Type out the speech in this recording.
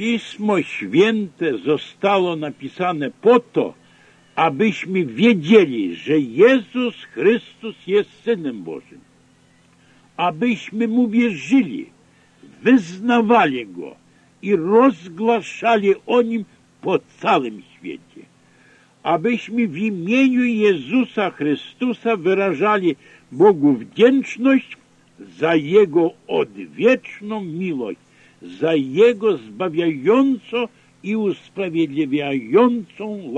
Pismo Święte zostało napisane po to, abyśmy wiedzieli, że Jezus Chrystus jest Synem Bożym. Abyśmy Mu wierzyli, wyznawali Go i rozgłaszali o Nim po całym świecie. Abyśmy w imieniu Jezusa Chrystusa wyrażali Bogu wdzięczność za Jego odwieczną miłość za jego zbawiająco i usprawiedliwiającą